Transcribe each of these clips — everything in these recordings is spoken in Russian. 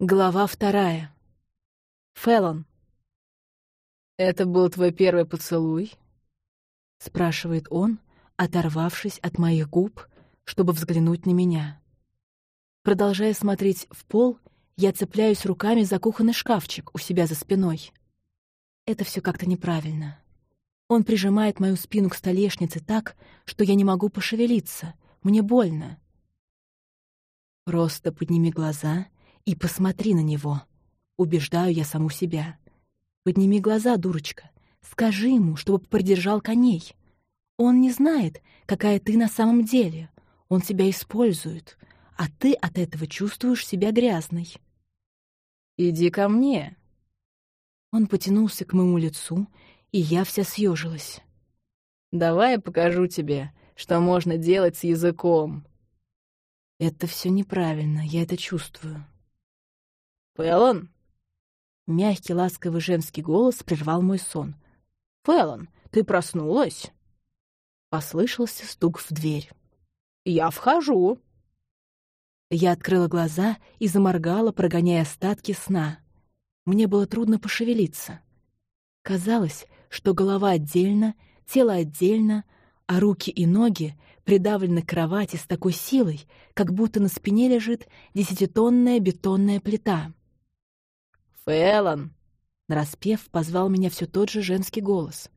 Глава вторая. Феллон. «Это был твой первый поцелуй?» — спрашивает он, оторвавшись от моих губ, чтобы взглянуть на меня. Продолжая смотреть в пол, я цепляюсь руками за кухонный шкафчик у себя за спиной. Это все как-то неправильно. Он прижимает мою спину к столешнице так, что я не могу пошевелиться. Мне больно. Просто подними глаза и посмотри на него. Убеждаю я саму себя. Подними глаза, дурочка. Скажи ему, чтобы продержал коней. Он не знает, какая ты на самом деле. Он тебя использует, а ты от этого чувствуешь себя грязной. «Иди ко мне». Он потянулся к моему лицу, и я вся съежилась. «Давай я покажу тебе, что можно делать с языком». Это все неправильно, я это чувствую. «Фэллон?» Мягкий, ласковый женский голос прервал мой сон. «Фэллон, ты проснулась?» Послышался стук в дверь. «Я вхожу». Я открыла глаза и заморгала, прогоняя остатки сна. Мне было трудно пошевелиться. Казалось, что голова отдельно, тело отдельно, а руки и ноги придавлены к кровати с такой силой, как будто на спине лежит десятитонная бетонная плита. «Фэллон!» — нараспев позвал меня все тот же женский голос.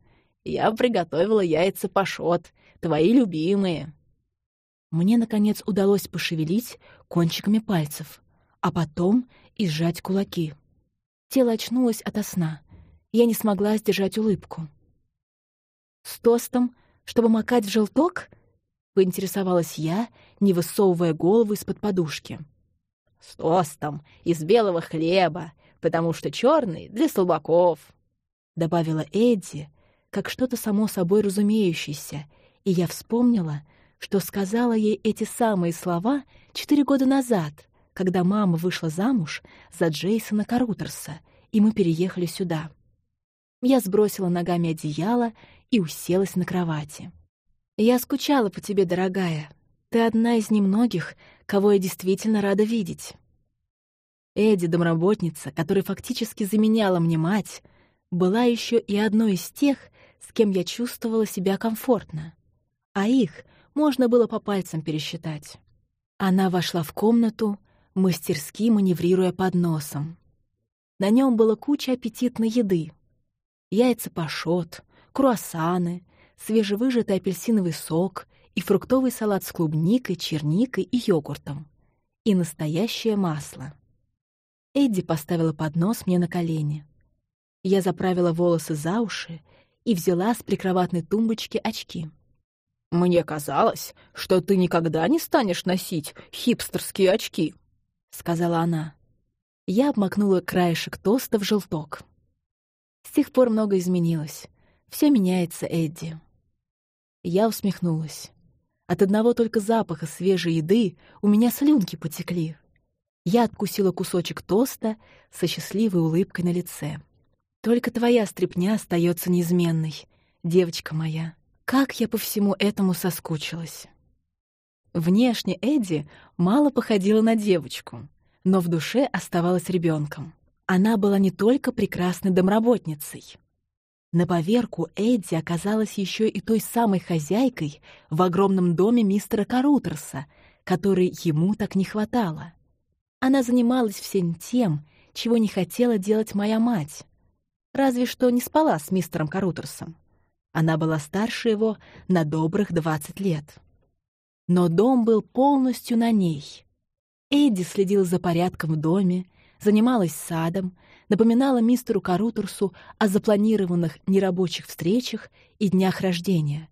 «Я приготовила яйца пашот, твои любимые». Мне, наконец, удалось пошевелить кончиками пальцев, а потом и сжать кулаки. Тело очнулось ото сна. Я не смогла сдержать улыбку. «С тостом, чтобы макать в желток?» — поинтересовалась я, не высовывая голову из-под подушки. «С тостом, из белого хлеба, потому что черный для слабаков», — добавила Эдди, как что-то само собой разумеющееся, и я вспомнила, что сказала ей эти самые слова четыре года назад, когда мама вышла замуж за Джейсона Карутерса, и мы переехали сюда. Я сбросила ногами одеяло и уселась на кровати. «Я скучала по тебе, дорогая. Ты одна из немногих, кого я действительно рада видеть». Эдди, домработница, которая фактически заменяла мне мать, была еще и одной из тех, с кем я чувствовала себя комфортно. А их можно было по пальцам пересчитать. Она вошла в комнату, мастерски маневрируя под носом. На нем была куча аппетитной еды. Яйца пашот, круассаны, свежевыжатый апельсиновый сок и фруктовый салат с клубникой, черникой и йогуртом. И настоящее масло. Эдди поставила поднос мне на колени. Я заправила волосы за уши и взяла с прикроватной тумбочки очки. «Мне казалось, что ты никогда не станешь носить хипстерские очки», — сказала она. Я обмакнула краешек тоста в желток. С тех пор много изменилось. Все меняется, Эдди. Я усмехнулась. От одного только запаха свежей еды у меня слюнки потекли. Я откусила кусочек тоста со счастливой улыбкой на лице. «Только твоя стряпня остается неизменной, девочка моя. Как я по всему этому соскучилась!» Внешне Эдди мало походила на девочку, но в душе оставалась ребенком. Она была не только прекрасной домработницей. На поверку Эдди оказалась еще и той самой хозяйкой в огромном доме мистера Карутерса, которой ему так не хватало. Она занималась всем тем, чего не хотела делать моя мать. Разве что не спала с мистером Карутерсом. Она была старше его на добрых двадцать лет. Но дом был полностью на ней. Эдди следила за порядком в доме, занималась садом, напоминала мистеру Карутерсу о запланированных нерабочих встречах и днях рождения.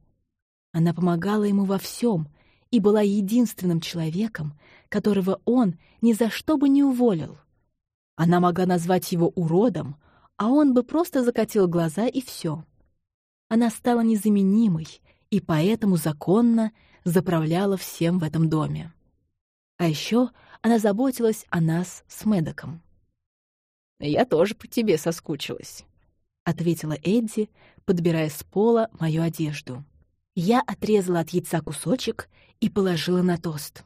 Она помогала ему во всем и была единственным человеком, которого он ни за что бы не уволил. Она могла назвать его уродом, а он бы просто закатил глаза и все. Она стала незаменимой и поэтому законно заправляла всем в этом доме. А еще она заботилась о нас с Мэддоком. «Я тоже по тебе соскучилась», — ответила Эдди, подбирая с пола мою одежду. Я отрезала от яйца кусочек и положила на тост.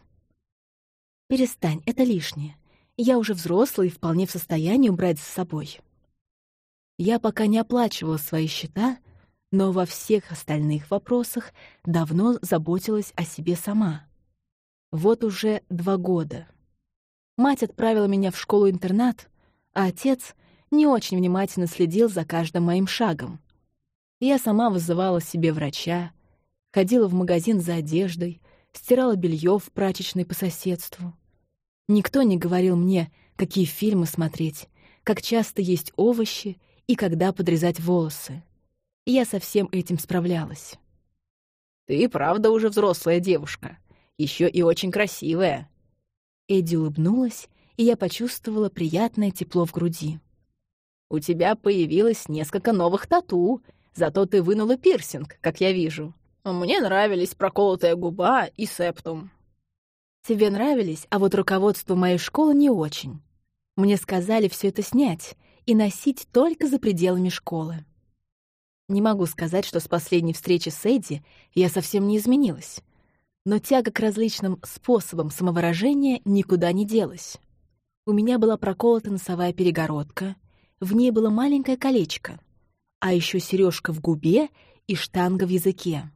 «Перестань, это лишнее. Я уже взрослый и вполне в состоянии убрать за собой. Я пока не оплачивала свои счета, но во всех остальных вопросах давно заботилась о себе сама. Вот уже два года. Мать отправила меня в школу-интернат, а отец не очень внимательно следил за каждым моим шагом. Я сама вызывала себе врача, ходила в магазин за одеждой, стирала белье в прачечной по соседству. Никто не говорил мне, какие фильмы смотреть, как часто есть овощи и когда подрезать волосы. Я со всем этим справлялась. «Ты правда уже взрослая девушка, еще и очень красивая». Эдди улыбнулась, и я почувствовала приятное тепло в груди. «У тебя появилось несколько новых тату, зато ты вынула пирсинг, как я вижу. Мне нравились проколотая губа и септум». Тебе нравились, а вот руководство моей школы не очень. Мне сказали все это снять и носить только за пределами школы. Не могу сказать, что с последней встречи с Эдди я совсем не изменилась. Но тяга к различным способам самовыражения никуда не делась. У меня была проколота носовая перегородка, в ней было маленькое колечко, а еще сережка в губе и штанга в языке.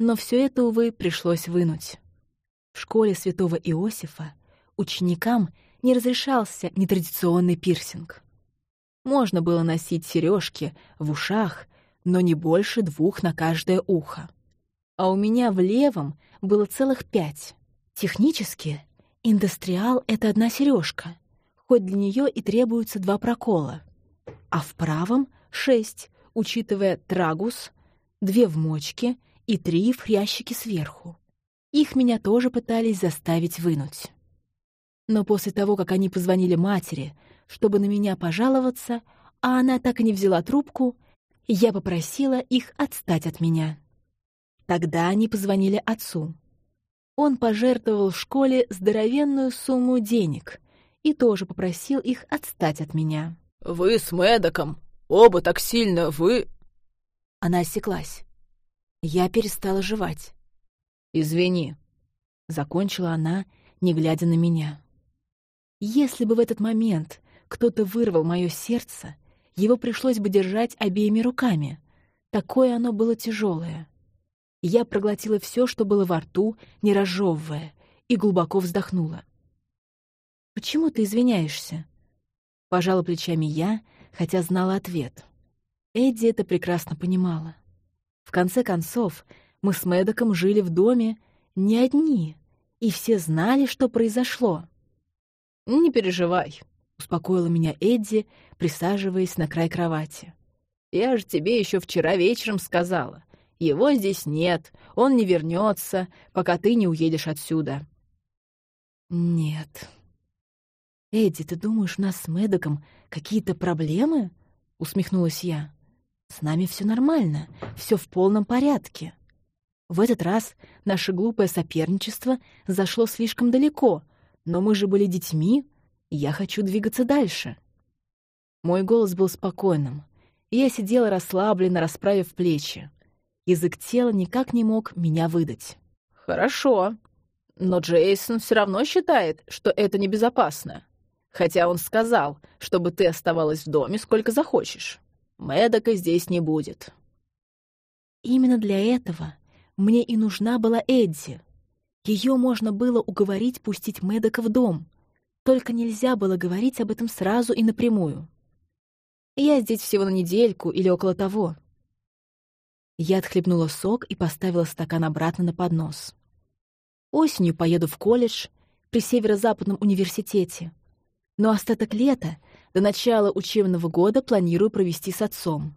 Но все это, увы, пришлось вынуть. В школе святого Иосифа ученикам не разрешался нетрадиционный пирсинг. Можно было носить сережки в ушах, но не больше двух на каждое ухо. А у меня в левом было целых пять. Технически индустриал — это одна сережка, хоть для нее и требуется два прокола. А в правом — шесть, учитывая трагус, две в мочке и три в ящике сверху. Их меня тоже пытались заставить вынуть. Но после того, как они позвонили матери, чтобы на меня пожаловаться, а она так и не взяла трубку, я попросила их отстать от меня. Тогда они позвонили отцу. Он пожертвовал в школе здоровенную сумму денег и тоже попросил их отстать от меня. «Вы с Мэддоком! Оба так сильно, вы...» Она осеклась. Я перестала жевать. «Извини», — закончила она, не глядя на меня. Если бы в этот момент кто-то вырвал мое сердце, его пришлось бы держать обеими руками. Такое оно было тяжелое. Я проглотила все, что было во рту, не разжевывая, и глубоко вздохнула. «Почему ты извиняешься?» Пожала плечами я, хотя знала ответ. Эдди это прекрасно понимала. В конце концов, мы с Мэддоком жили в доме не одни, и все знали, что произошло. «Не переживай», — успокоила меня Эдди, присаживаясь на край кровати. «Я же тебе еще вчера вечером сказала. Его здесь нет, он не вернется, пока ты не уедешь отсюда». «Нет». «Эдди, ты думаешь, у нас с Мэддоком какие-то проблемы?» — усмехнулась я. «С нами все нормально, все в полном порядке». В этот раз наше глупое соперничество зашло слишком далеко, но мы же были детьми, и я хочу двигаться дальше. Мой голос был спокойным, и я сидела расслабленно, расправив плечи. Язык тела никак не мог меня выдать. «Хорошо, но Джейсон все равно считает, что это небезопасно. Хотя он сказал, чтобы ты оставалась в доме сколько захочешь. Мэдока здесь не будет». Именно для этого мне и нужна была Эдди. Ее можно было уговорить пустить Мэддока в дом. Только нельзя было говорить об этом сразу и напрямую. Я здесь всего на недельку или около того. Я отхлебнула сок и поставила стакан обратно на поднос. Осенью поеду в колледж при Северо-Западном университете. Но остаток лета до начала учебного года планирую провести с отцом.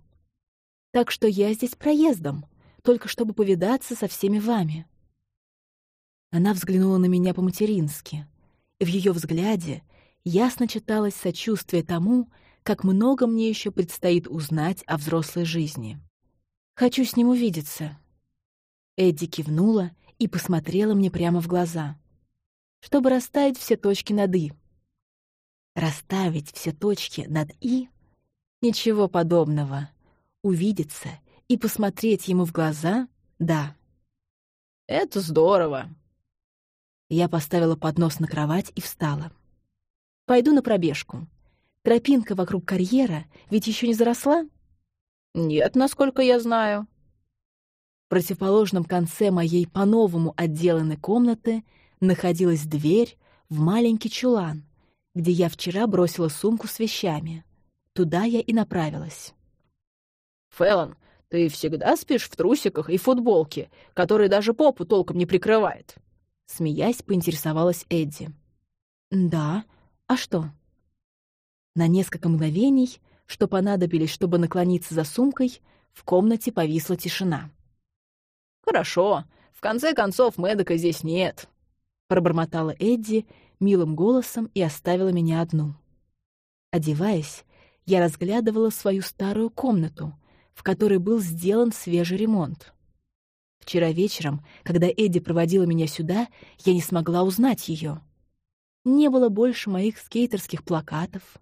Так что я здесь проездом — только чтобы повидаться со всеми вами». Она взглянула на меня по-матерински, и в ее взгляде ясно читалось сочувствие тому, как много мне еще предстоит узнать о взрослой жизни. «Хочу с ним увидеться». Эдди кивнула и посмотрела мне прямо в глаза, чтобы расставить все точки над «и». Расставить все точки над «и» — ничего подобного. Увидеться и посмотреть ему в глаза — да. «Это здорово!» Я поставила поднос на кровать и встала. Пойду на пробежку. Тропинка вокруг карьера ведь еще не заросла? Нет, насколько я знаю. В противоположном конце моей по-новому отделанной комнаты находилась дверь в маленький чулан, где я вчера бросила сумку с вещами. Туда я и направилась. «Фэллон, ты всегда спишь в трусиках и футболке, которые даже попу толком не прикрывает?» Смеясь, поинтересовалась Эдди. «Да. А что?» На несколько мгновений, что понадобились, чтобы наклониться за сумкой, в комнате повисла тишина. «Хорошо. В конце концов, Мэддока здесь нет», — пробормотала Эдди милым голосом и оставила меня одну. Одеваясь, я разглядывала свою старую комнату, в которой был сделан свежий ремонт. Вчера вечером, когда Эдди проводила меня сюда, я не смогла узнать ее. Не было больше моих скейтерских плакатов,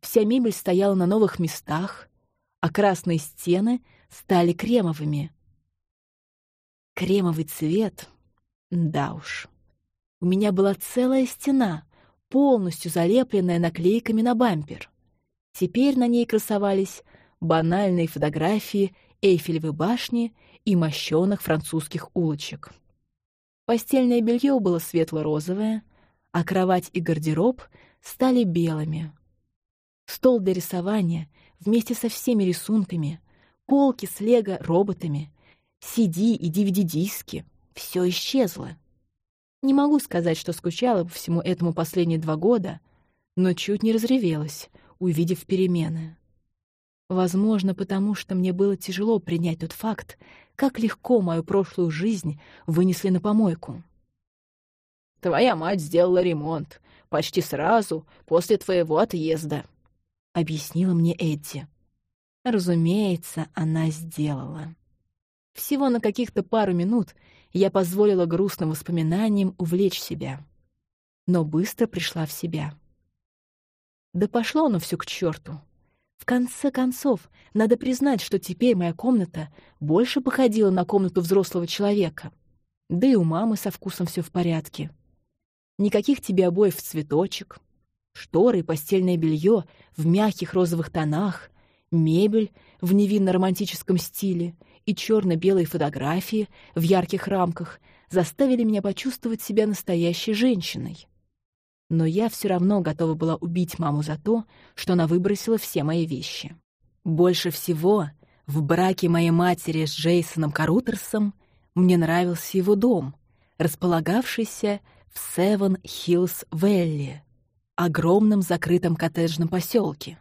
вся мебель стояла на новых местах, а красные стены стали кремовыми. Кремовый цвет? Да уж. Меня была целая стена, полностью залепленная наклейками на бампер. Теперь на ней красовались банальные фотографии Эйфелевой башни и мощёных французских улочек. Постельное белье было светло-розовое, а кровать и гардероб стали белыми. Стол для рисования вместе со всеми рисунками, полки с лего-роботами, CD и DVD-диски — все исчезло. Не могу сказать, что скучала по всему этому последние два года, но чуть не разревелась, увидев перемены. Возможно, потому что мне было тяжело принять тот факт, как легко мою прошлую жизнь вынесли на помойку. «Твоя мать сделала ремонт почти сразу после твоего отъезда», — объяснила мне Эдди. Разумеется, она сделала. Всего на каких-то пару минут я позволила грустным воспоминаниям увлечь себя. Но быстро пришла в себя. Да пошло оно все к черту. В конце концов, надо признать, что теперь моя комната больше походила на комнату взрослого человека. Да и у мамы со вкусом все в порядке. Никаких тебе обоев в цветочек, шторы и постельное белье в мягких розовых тонах, мебель в невинно-романтическом стиле и черно-белые фотографии в ярких рамках заставили меня почувствовать себя настоящей женщиной. Но я все равно готова была убить маму за то, что она выбросила все мои вещи. Больше всего в браке моей матери с Джейсоном Карутерсом мне нравился его дом, располагавшийся в Севен Хиллс Вэлли, огромном закрытом коттеджном поселке.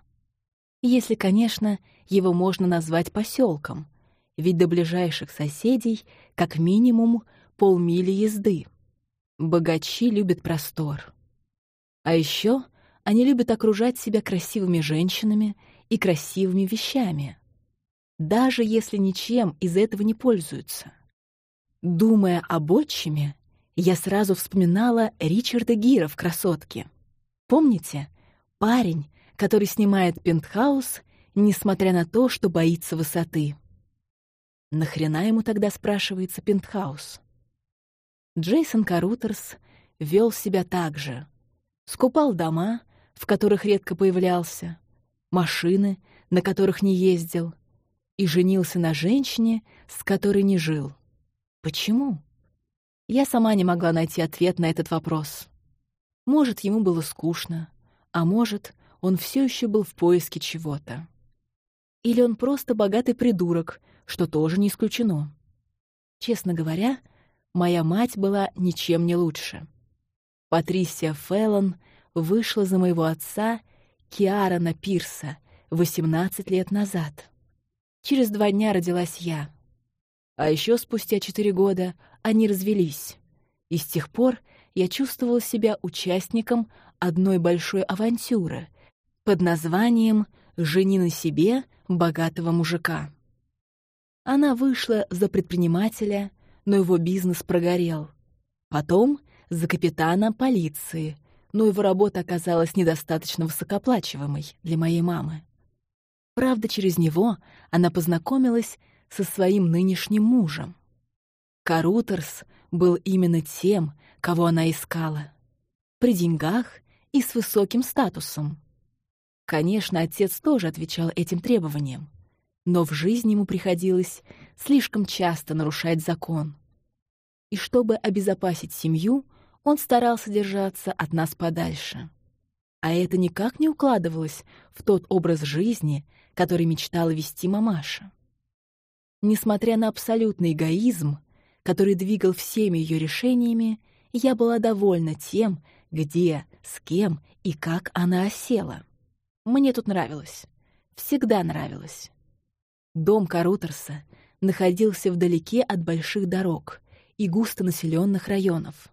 Если, конечно, его можно назвать поселком, ведь до ближайших соседей как минимум полмили езды. Богачи любят простор. А еще они любят окружать себя красивыми женщинами и красивыми вещами, даже если ничем из этого не пользуются. Думая об отчиме, я сразу вспоминала Ричарда Гира в «Красотке». Помните? Парень, который снимает пентхаус, несмотря на то, что боится высоты. Нахрена ему тогда спрашивается пентхаус? Джейсон Карутерс вел себя так же — скупал дома, в которых редко появлялся, машины, на которых не ездил, и женился на женщине, с которой не жил. Почему? Я сама не могла найти ответ на этот вопрос. Может, ему было скучно, а может, он все еще был в поиске чего-то. Или он просто богатый придурок, что тоже не исключено. Честно говоря, моя мать была ничем не лучше. Патрисия Феллон вышла за моего отца Киарана Пирса 18 лет назад. Через два дня родилась я. А еще спустя четыре года они развелись. И с тех пор я чувствовала себя участником одной большой авантюры под названием «Жени на себе богатого мужика». Она вышла за предпринимателя, но его бизнес прогорел. Потом за капитана полиции, но его работа оказалась недостаточно высокоплачиваемой для моей мамы. Правда, через него она познакомилась со своим нынешним мужем. Карутерс был именно тем, кого она искала. При деньгах и с высоким статусом. Конечно, отец тоже отвечал этим требованиям, но в жизни ему приходилось слишком часто нарушать закон. И чтобы обезопасить семью, он старался держаться от нас подальше. А это никак не укладывалось в тот образ жизни, который мечтала вести мамаша. Несмотря на абсолютный эгоизм, который двигал всеми ее решениями, я была довольна тем, где, с кем и как она осела. Мне тут нравилось. Всегда нравилось. Дом Карутерса находился вдалеке от больших дорог и густонаселенных районов.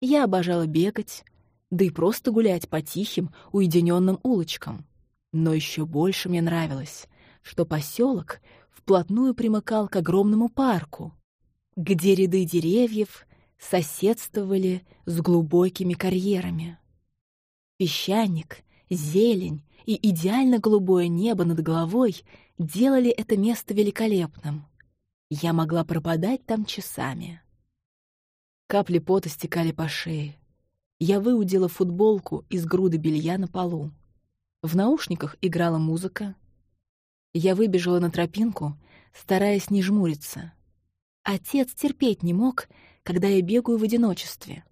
Я обожала бегать, да и просто гулять по тихим, уединенным улочкам. Но еще больше мне нравилось, что поселок вплотную примыкал к огромному парку, где ряды деревьев соседствовали с глубокими карьерами. Песчаник, зелень и идеально голубое небо над головой делали это место великолепным. Я могла пропадать там часами. Капли пота стекали по шее. Я выудила футболку из груды белья на полу. В наушниках играла музыка. Я выбежала на тропинку, стараясь не жмуриться. Отец терпеть не мог, когда я бегаю в одиночестве.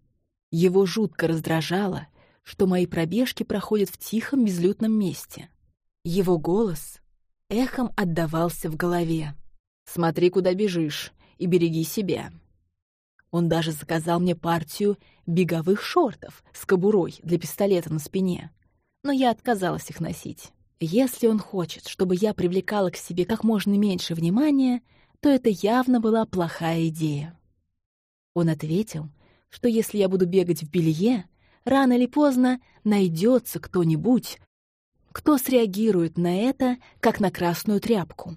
Его жутко раздражало, что мои пробежки проходят в тихом, безлюдном месте. Его голос эхом отдавался в голове. «Смотри, куда бежишь, и береги себя». Он даже заказал мне партию беговых шортов с кобурой для пистолета на спине, но я отказалась их носить. Если он хочет, чтобы я привлекала к себе как можно меньше внимания, то это явно была плохая идея. Он ответил, что если я буду бегать в белье, рано или поздно найдется кто-нибудь, кто среагирует на это, как на красную тряпку.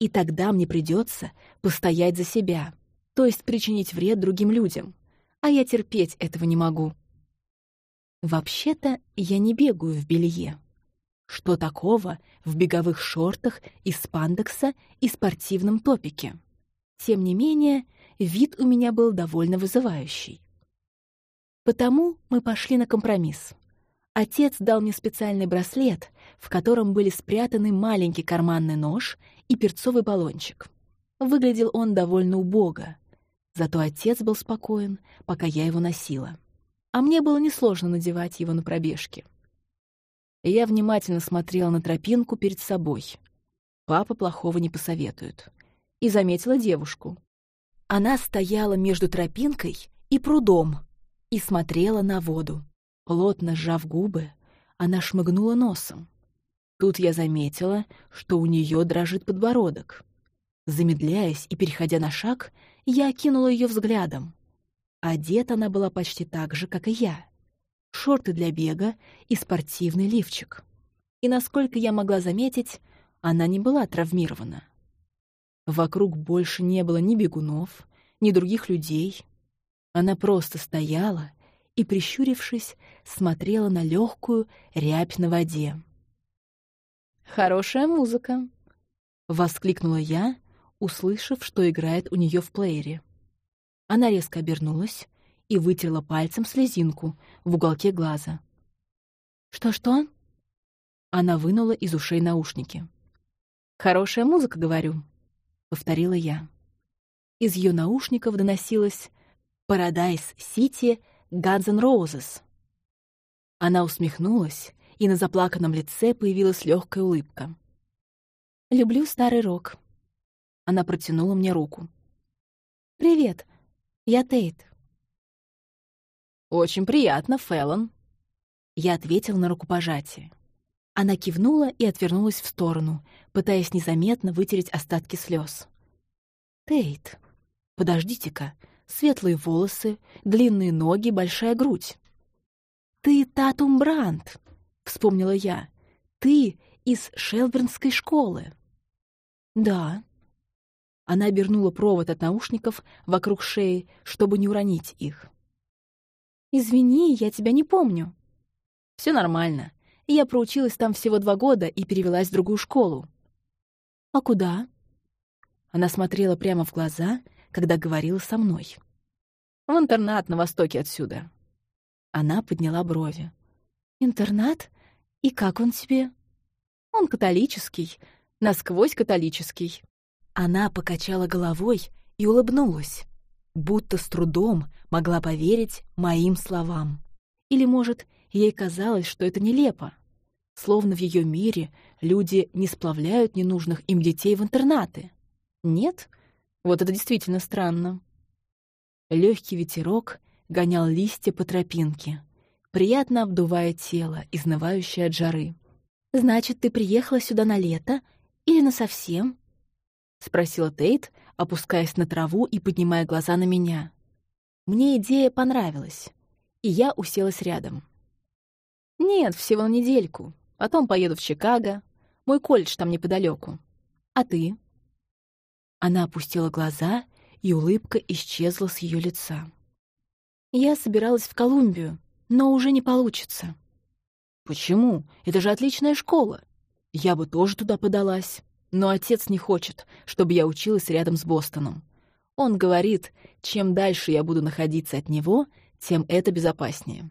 И тогда мне придется постоять за себя, то есть причинить вред другим людям, а я терпеть этого не могу. Вообще-то я не бегаю в белье. Что такого в беговых шортах из спандекса и спортивном топике? Тем не менее, вид у меня был довольно вызывающий. Потому мы пошли на компромисс. Отец дал мне специальный браслет, в котором были спрятаны маленький карманный нож и перцовый баллончик. Выглядел он довольно убого. Зато отец был спокоен, пока я его носила. А мне было несложно надевать его на пробежке. Я внимательно смотрела на тропинку перед собой. Папа плохого не посоветует. И заметила девушку. Она стояла между тропинкой и прудом, и смотрела на воду. Плотно сжав губы, она шмыгнула носом. Тут я заметила, что у нее дрожит подбородок. Замедляясь и переходя на шаг, я окинула ее взглядом. Одета она была почти так же, как и я. Шорты для бега и спортивный лифчик. И, насколько я могла заметить, она не была травмирована. Вокруг больше не было ни бегунов, ни других людей, она просто стояла и, прищурившись, смотрела на легкую рябь на воде. «Хорошая музыка!» — воскликнула я, услышав, что играет у нее в плеере. Она резко обернулась и вытерла пальцем слезинку в уголке глаза. «Что-что?» Она вынула из ушей наушники. «Хорошая музыка, говорю», — повторила я. Из ее наушников доносилось Paradise City Guns N' Roses. Она усмехнулась, и на заплаканном лице появилась легкая улыбка. «Люблю старый рок». Она протянула мне руку. «Привет, я Тейт». «Очень приятно, Фэллон». Я ответил на рукопожатие. Она кивнула и отвернулась в сторону, пытаясь незаметно вытереть остатки слез. «Тейт, подождите-ка, светлые волосы, длинные ноги, большая грудь. «Ты Татум Брандт», — вспомнила я. «Ты из Шелбернской школы». «Да». Она обернула провод от наушников вокруг шеи, чтобы не уронить их. «Извини, я тебя не помню». Все нормально. Я проучилась там всего два года и перевелась в другую школу». «А куда?» Она смотрела прямо в глаза — когда говорила со мной. «В интернат на востоке отсюда». Она подняла брови. «Интернат? И как он тебе?» «Он католический, насквозь католический». Она покачала головой и улыбнулась, будто с трудом могла поверить моим словам. Или, может, ей казалось, что это нелепо. Словно в ее мире люди не сплавляют ненужных им детей в интернаты. Нет? Вот это действительно странно. Легкий ветерок гонял листья по тропинке, приятно обдувая тело, изнывающее от жары. «Значит, ты приехала сюда на лето или на совсем?» — спросила Тейт, опускаясь на траву и поднимая глаза на меня. Мне идея понравилась, и я уселась рядом. «Нет, всего на недельку. Потом поеду в Чикаго. Мой колледж там неподалеку. А ты?» Она опустила глаза, и улыбка исчезла с ее лица. «Я собиралась в Колумбию, но уже не получится». «Почему? Это же отличная школа. Я бы тоже туда подалась. Но отец не хочет, чтобы я училась рядом с Бостоном. Он говорит, чем дальше я буду находиться от него, тем это безопаснее».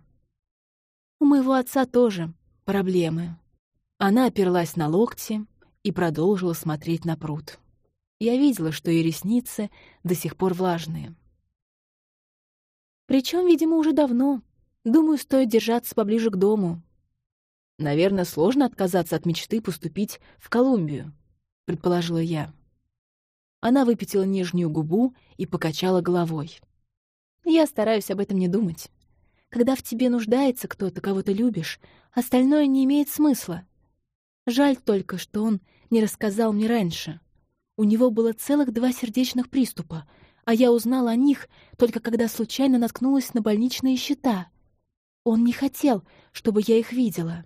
«У моего отца тоже проблемы». Она оперлась на локти и продолжила смотреть на пруд. Я видела, что ее ресницы до сих пор влажные. Причем, видимо, уже давно. Думаю, стоит держаться поближе к дому. Наверное, сложно отказаться от мечты поступить в Колумбию, предположила я. Она выпятила нижнюю губу и покачала головой. Я стараюсь об этом не думать. Когда в тебе нуждается кто-то, кого ты любишь, остальное не имеет смысла. Жаль только, что он не рассказал мне раньше. У него было целых два сердечных приступа, а я узнала о них только когда случайно наткнулась на больничные счета. Он не хотел, чтобы я их видела.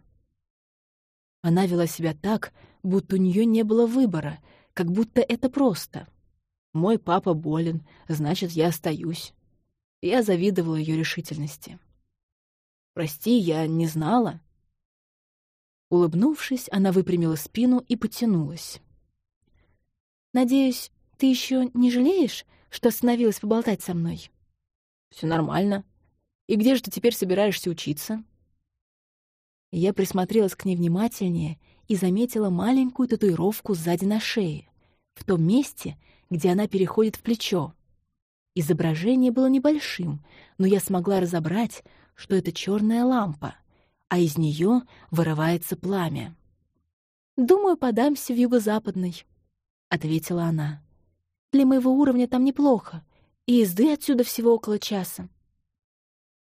Она вела себя так, будто у нее не было выбора, как будто это просто. «Мой папа болен, значит, я остаюсь». Я завидовала ее решительности. «Прости, я не знала». Улыбнувшись, она выпрямила спину и потянулась. Надеюсь, ты еще не жалеешь, что остановилась поболтать со мной?» Все нормально. И где же ты теперь собираешься учиться?» Я присмотрелась к ней внимательнее и заметила маленькую татуировку сзади на шее, в том месте, где она переходит в плечо. Изображение было небольшим, но я смогла разобрать, что это черная лампа, а из нее вырывается пламя. «Думаю, подамся в юго-западный», ответила она. «Для моего уровня там неплохо, и езды отсюда всего около часа.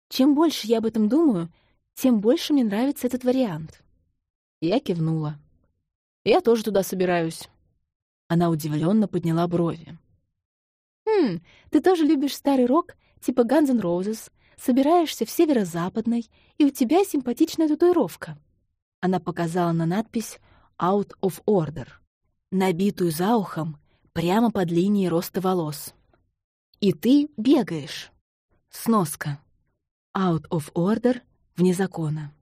Чем больше я об этом думаю, тем больше мне нравится этот вариант». Я кивнула. «Я тоже туда собираюсь». Она удивленно подняла брови. «Хм, ты тоже любишь старый рок, типа Guns N' Roses, собираешься в северо-западной, и у тебя симпатичная татуировка». Она показала на надпись «Out of Order» набитую за ухом прямо под линией роста волос. И ты бегаешь. Сноска. Out of order, вне закона.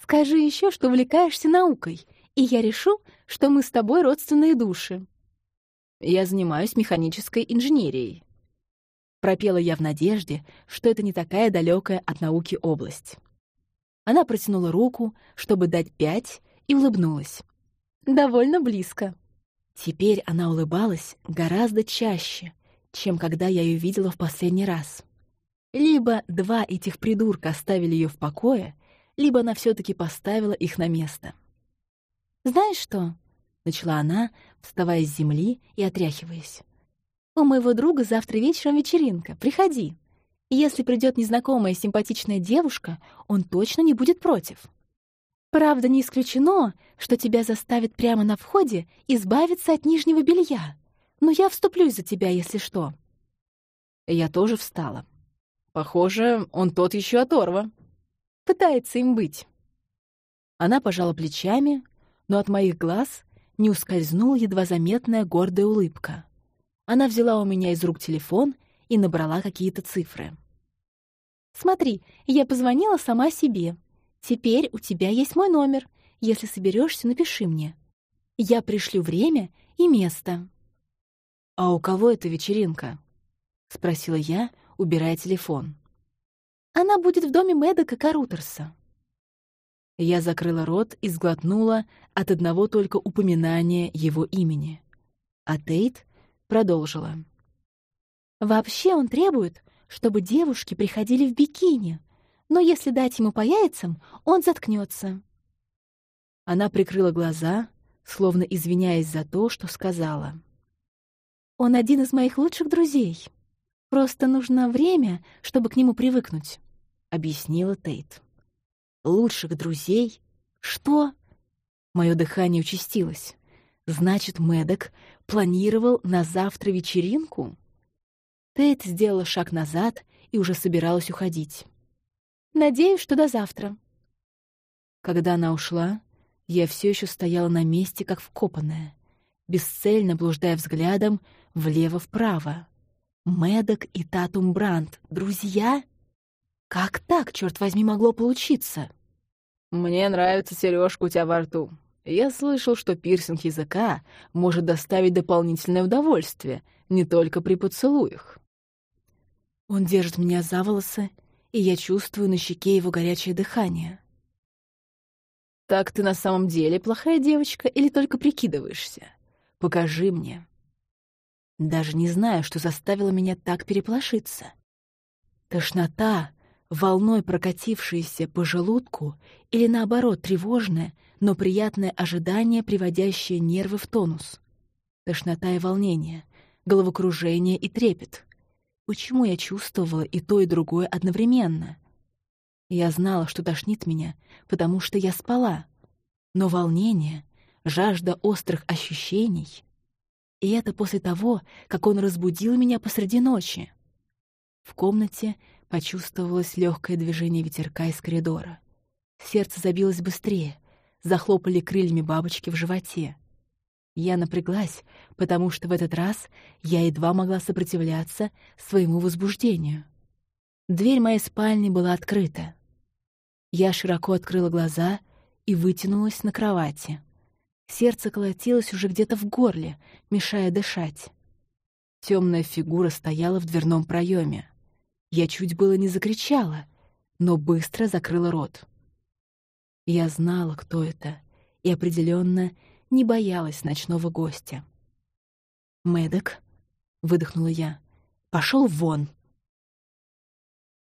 Скажи еще, что увлекаешься наукой, и я решу, что мы с тобой родственные души. Я занимаюсь механической инженерией. Пропела я в надежде, что это не такая далекая от науки область. Она протянула руку, чтобы дать пять, и улыбнулась. Довольно близко. Теперь она улыбалась гораздо чаще, чем когда я ее видела в последний раз. Либо два этих придурка оставили ее в покое, либо она все таки поставила их на место. «Знаешь что?» — начала она, вставая с земли и отряхиваясь. «У моего друга завтра вечером вечеринка. Приходи. Если придет незнакомая симпатичная девушка, он точно не будет против». Правда, не исключено, что тебя заставят прямо на входе избавиться от нижнего белья. Но я вступлюсь за тебя, если что». Я тоже встала. Похоже, он тот еще оторва. Пытается им быть. Она пожала плечами, но от моих глаз не ускользнула едва заметная гордая улыбка. Она взяла у меня из рук телефон и набрала какие-то цифры. «Смотри, я позвонила сама себе. Теперь у тебя есть мой номер. Если соберешься, напиши мне. Я пришлю время и место». «А у кого эта вечеринка?» — спросила я, убирая телефон. «Она будет в доме Мэддока Карутерса. Я закрыла рот и сглотнула от одного только упоминания его имени. А Тейт продолжила. «Вообще он требует, чтобы девушки приходили в бикини, но если дать ему по яйцам, он заткнется. Она прикрыла глаза, словно извиняясь за то, что сказала. «Он один из моих лучших друзей. Просто нужно время, чтобы к нему привыкнуть», — объяснила Тейт. «Лучших друзей? Что?» Мое дыхание участилось. «Значит, Мэддок планировал на завтра вечеринку?» Тейт сделала шаг назад и уже собиралась уходить. «Надеюсь, что до завтра». Когда она ушла, я все еще стояла на месте, как вкопанная, бесцельно блуждая взглядом влево-вправо. Мэддок и Татум Брандт — друзья? Как так, черт возьми, могло получиться? «Мне нравится сережка у тебя во рту. Я слышал, что пирсинг языка может доставить дополнительное удовольствие, не только при поцелуях». Он держит меня за волосы, и я чувствую на щеке его горячее дыхание. «Так ты на самом деле плохая девочка или только прикидываешься? Покажи мне». Даже не знаю, что заставило меня так переплошиться. Тошнота, волной прокатившаяся по желудку, или наоборот тревожное, но приятное ожидание, приводящее нервы в тонус. Тошнота и волнение, головокружение и трепет. Почему я чувствовала и то, и другое одновременно? Я знала, что тошнит меня, потому что я спала. Но волнение, жажда острых ощущений... И это после того, как он разбудил меня посреди ночи. В комнате почувствовалось легкое движение ветерка из коридора. Сердце забилось быстрее, захлопали крыльями бабочки в животе. Я напряглась, потому что в этот раз я едва могла сопротивляться своему возбуждению. Дверь моей спальни была открыта. Я широко открыла глаза и вытянулась на кровати. Сердце колотилось уже где-то в горле, мешая дышать. Темная фигура стояла в дверном проеме. Я чуть было не закричала, но быстро закрыла рот. Я знала, кто это, и определенно не боялась ночного гостя. «Мэддок», — выдохнула я, — «пошел вон».